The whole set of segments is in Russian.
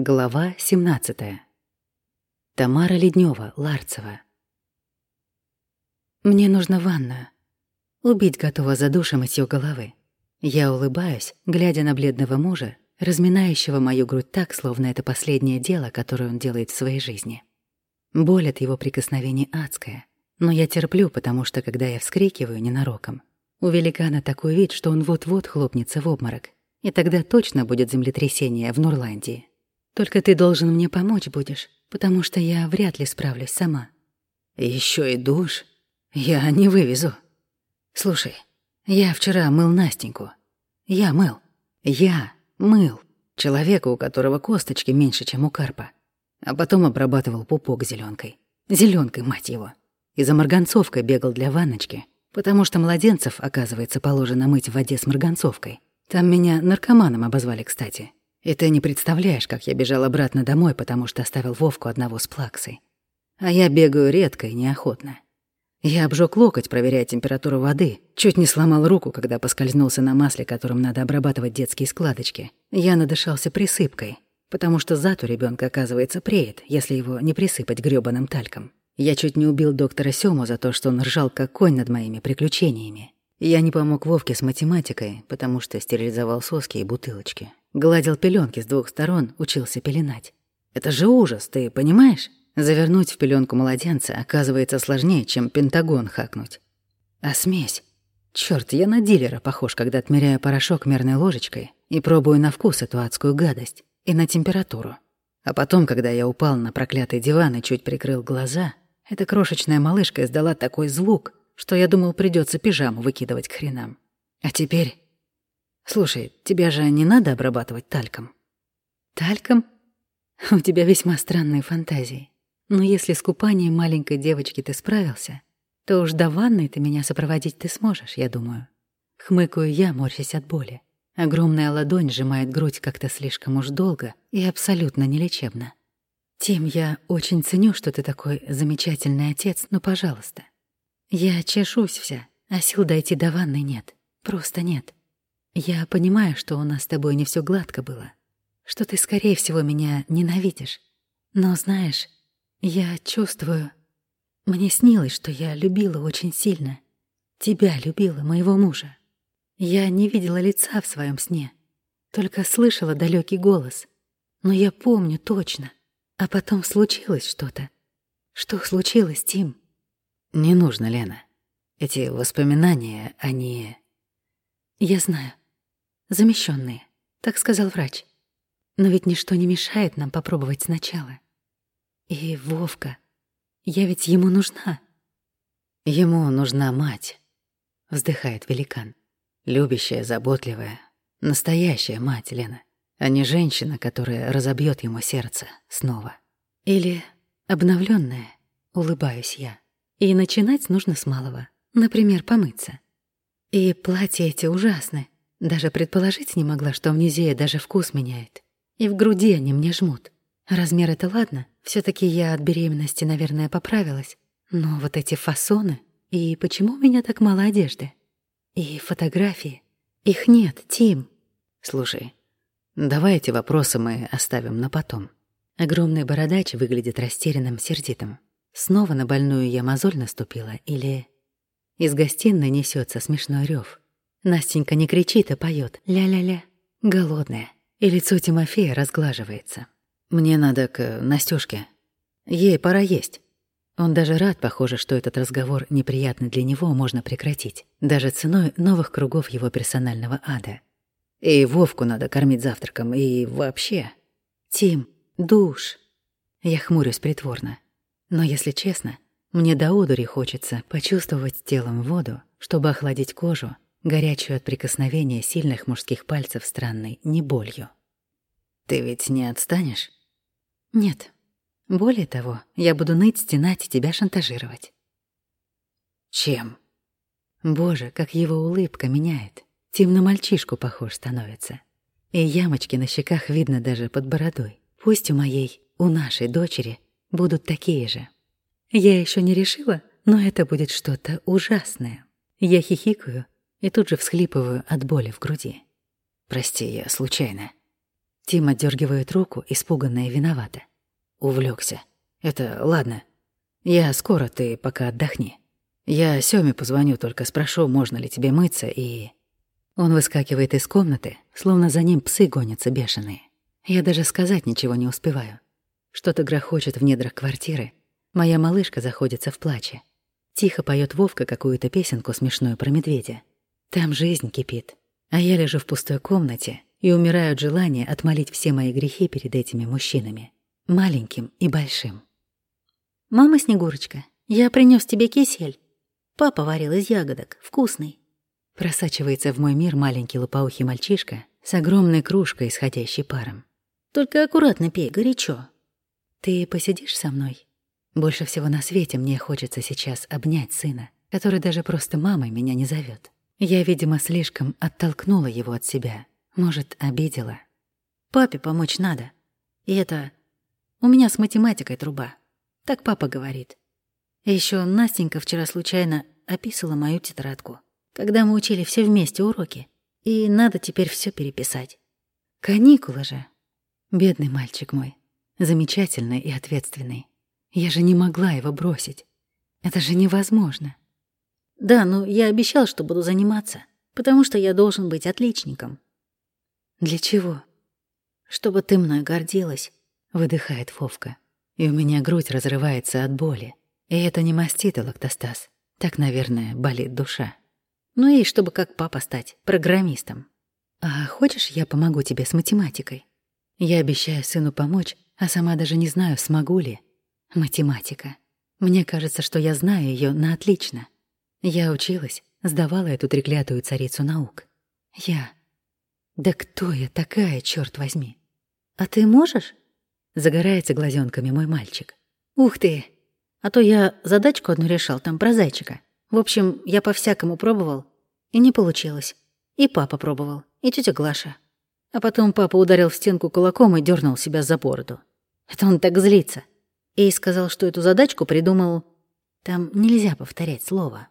Глава 17. Тамара Леднева, Ларцева. Мне нужна ванна. Убить готова за душем из ее головы. Я улыбаюсь, глядя на бледного мужа, разминающего мою грудь так, словно это последнее дело, которое он делает в своей жизни. Боль от его прикосновений адская, но я терплю, потому что, когда я вскрикиваю ненароком, у великана такой вид, что он вот-вот хлопнется в обморок, и тогда точно будет землетрясение в Нурландии. Только ты должен мне помочь будешь, потому что я вряд ли справлюсь сама. Еще и душ? Я не вывезу. Слушай, я вчера мыл Настеньку. Я мыл. Я мыл. Человека, у которого косточки меньше, чем у карпа. А потом обрабатывал пупок зеленкой. Зеленкой, мать его. И за марганцовкой бегал для ванночки, потому что младенцев, оказывается, положено мыть в воде с марганцовкой. Там меня наркоманом обозвали, кстати. И ты не представляешь, как я бежал обратно домой, потому что оставил Вовку одного с плаксой. А я бегаю редко и неохотно. Я обжег локоть, проверяя температуру воды. Чуть не сломал руку, когда поскользнулся на масле, которым надо обрабатывать детские складочки. Я надышался присыпкой, потому что зад у ребенка оказывается преет, если его не присыпать грёбаным тальком. Я чуть не убил доктора Сёму за то, что он ржал как конь над моими приключениями. Я не помог Вовке с математикой, потому что стерилизовал соски и бутылочки. Гладил пеленки с двух сторон, учился пеленать. Это же ужас, ты понимаешь? Завернуть в пеленку младенца оказывается сложнее, чем пентагон хакнуть. А смесь? Черт, я на дилера похож, когда отмеряю порошок мерной ложечкой и пробую на вкус эту адскую гадость и на температуру. А потом, когда я упал на проклятый диван и чуть прикрыл глаза, эта крошечная малышка издала такой звук, что я думал, придется пижаму выкидывать к хренам. А теперь Слушай, тебя же не надо обрабатывать тальком? Тальком? У тебя весьма странные фантазии. Но если с купанием маленькой девочки ты справился, то уж до ванной ты меня сопроводить ты сможешь, я думаю. Хмыкаю я, морщась от боли. Огромная ладонь сжимает грудь как-то слишком уж долго и абсолютно нелечебно. Тим, я очень ценю, что ты такой замечательный отец, но, пожалуйста. Я чешусь вся, а сил дойти до ванны нет. Просто нет. Я понимаю, что у нас с тобой не все гладко было, что ты, скорее всего, меня ненавидишь. Но знаешь, я чувствую... Мне снилось, что я любила очень сильно. Тебя любила, моего мужа. Я не видела лица в своем сне, только слышала далекий голос. Но я помню точно. А потом случилось что-то. Что случилось, Тим? Не нужно, Лена. Эти воспоминания, они... Я знаю замещенные, так сказал врач. Но ведь ничто не мешает нам попробовать сначала. И Вовка, я ведь ему нужна. Ему нужна мать, вздыхает великан. Любящая, заботливая, настоящая мать, Лена, а не женщина, которая разобьет ему сердце снова. Или обновленная, улыбаюсь я. И начинать нужно с малого, например, помыться. И платья эти ужасны, даже предположить не могла, что амнезия даже вкус меняет. И в груди они мне жмут. Размер это ладно, все таки я от беременности, наверное, поправилась. Но вот эти фасоны... И почему у меня так мало одежды? И фотографии. Их нет, Тим. Слушай, давай эти вопросы мы оставим на потом. Огромный бородач выглядит растерянным, сердитым. Снова на больную я мозоль наступила или... Из гостиной несется смешной рев. Настенька не кричит, а поет «ля-ля-ля». Голодная. И лицо Тимофея разглаживается. Мне надо к Настюшке. Ей пора есть. Он даже рад, похоже, что этот разговор неприятный для него можно прекратить, даже ценой новых кругов его персонального ада. И Вовку надо кормить завтраком, и вообще. Тим, душ. Я хмурюсь притворно. Но, если честно, мне до одури хочется почувствовать телом воду, чтобы охладить кожу горячую от прикосновения сильных мужских пальцев странной не болью. «Ты ведь не отстанешь?» «Нет. Более того, я буду ныть, стенать и тебя шантажировать». «Чем?» Боже, как его улыбка меняет. Тим на мальчишку похож становится. И ямочки на щеках видно даже под бородой. Пусть у моей, у нашей дочери будут такие же. Я еще не решила, но это будет что-то ужасное. Я хихикаю, и тут же всхлипываю от боли в груди. «Прости, я случайно». Тим отдергивает руку, испуганная и виновата. Увлекся. Это ладно. Я скоро, ты пока отдохни. Я Сёме позвоню, только спрошу, можно ли тебе мыться, и... Он выскакивает из комнаты, словно за ним псы гонятся бешеные. Я даже сказать ничего не успеваю. Что-то грохочет в недрах квартиры. Моя малышка заходится в плаче. Тихо поет Вовка какую-то песенку смешную про медведя. Там жизнь кипит. А я лежу в пустой комнате и умираю от желания отмолить все мои грехи перед этими мужчинами. Маленьким и большим. «Мама Снегурочка, я принес тебе кисель. Папа варил из ягодок, вкусный». Просачивается в мой мир маленький лопоухий мальчишка с огромной кружкой, исходящей паром. «Только аккуратно пей, горячо». «Ты посидишь со мной?» Больше всего на свете мне хочется сейчас обнять сына, который даже просто мамой меня не зовет. Я, видимо, слишком оттолкнула его от себя. Может, обидела. Папе помочь надо. И это... У меня с математикой труба. Так папа говорит. И ещё Настенька вчера случайно описала мою тетрадку, когда мы учили все вместе уроки. И надо теперь все переписать. Каникулы же. Бедный мальчик мой. Замечательный и ответственный. Я же не могла его бросить. Это же невозможно. Да, но я обещал, что буду заниматься, потому что я должен быть отличником. Для чего? Чтобы ты мной гордилась, выдыхает Фовка. И у меня грудь разрывается от боли. И это не мастит лактостаз. Так, наверное, болит душа. Ну и чтобы как папа стать программистом. А хочешь, я помогу тебе с математикой? Я обещаю сыну помочь, а сама даже не знаю, смогу ли. Математика. Мне кажется, что я знаю ее на отлично. Я училась, сдавала эту треклятую царицу наук. Я... Да кто я такая, черт возьми? А ты можешь? Загорается глазенками мой мальчик. Ух ты! А то я задачку одну решал, там про зайчика. В общем, я по-всякому пробовал, и не получилось. И папа пробовал, и тетя Глаша. А потом папа ударил в стенку кулаком и дернул себя за бороду. Это он так злится. И сказал, что эту задачку придумал... Там нельзя повторять слово.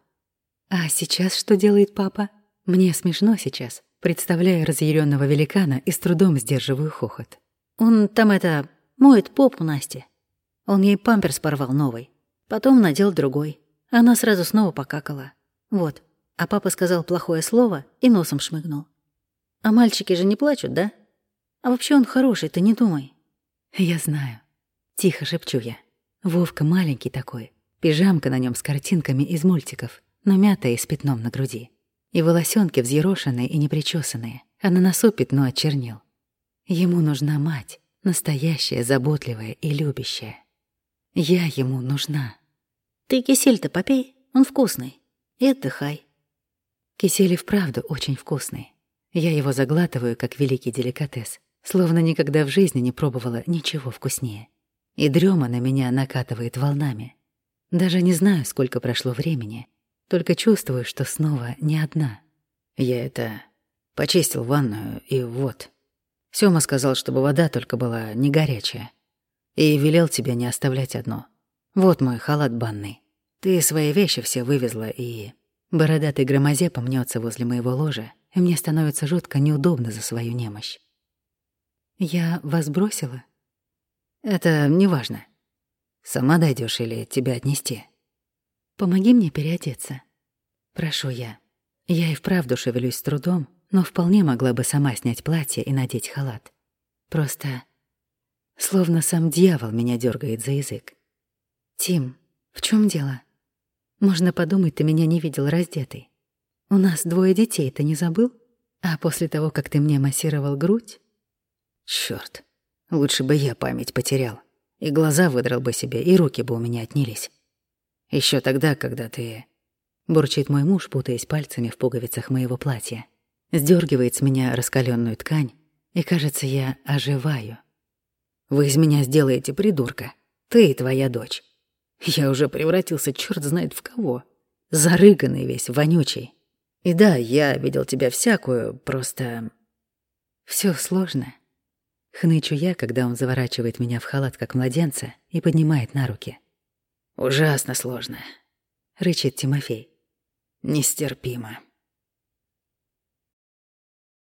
А сейчас что делает папа? Мне смешно сейчас, представляя разъяренного великана и с трудом сдерживаю хохот. Он там это... моет попу Насте. Он ей памперс порвал новый. Потом надел другой. Она сразу снова покакала. Вот. А папа сказал плохое слово и носом шмыгнул. А мальчики же не плачут, да? А вообще он хороший, ты не думай. Я знаю. Тихо шепчу я. Вовка маленький такой. Пижамка на нем с картинками из мультиков но мятая и с пятном на груди. И волосенки взъерошенные и непричесанные, а на носу пятно очернил. Ему нужна мать, настоящая, заботливая и любящая. Я ему нужна. Ты кисель-то попей, он вкусный. И отдыхай. Кисель и вправду очень вкусный. Я его заглатываю, как великий деликатес, словно никогда в жизни не пробовала ничего вкуснее. И дрема на меня накатывает волнами. Даже не знаю, сколько прошло времени, только чувствую, что снова не одна. Я это... Почистил ванную, и вот. Сёма сказал, чтобы вода только была не горячая. И велел тебя не оставлять одно. Вот мой халат банный. Ты свои вещи все вывезла, и... Бородатый громозепа мнется возле моего ложа, и мне становится жутко неудобно за свою немощь. Я вас бросила? Это неважно. Сама дойдешь или тебя отнести? Помоги мне переодеться. Прошу я. Я и вправду шевелюсь с трудом, но вполне могла бы сама снять платье и надеть халат. Просто словно сам дьявол меня дергает за язык. Тим, в чем дело? Можно подумать, ты меня не видел раздетой. У нас двое детей, ты не забыл? А после того, как ты мне массировал грудь? Черт, лучше бы я память потерял. И глаза выдрал бы себе, и руки бы у меня отнялись. Еще тогда, когда ты...» Бурчит мой муж, путаясь пальцами в пуговицах моего платья. Сдергивает с меня раскаленную ткань, и, кажется, я оживаю. «Вы из меня сделаете придурка. Ты и твоя дочь. Я уже превратился черт знает в кого. Зарыганный весь, вонючий. И да, я видел тебя всякую, просто... Все сложно. Хнычу я, когда он заворачивает меня в халат, как младенца, и поднимает на руки. «Ужасно сложно», — рычит Тимофей. «Нестерпимо».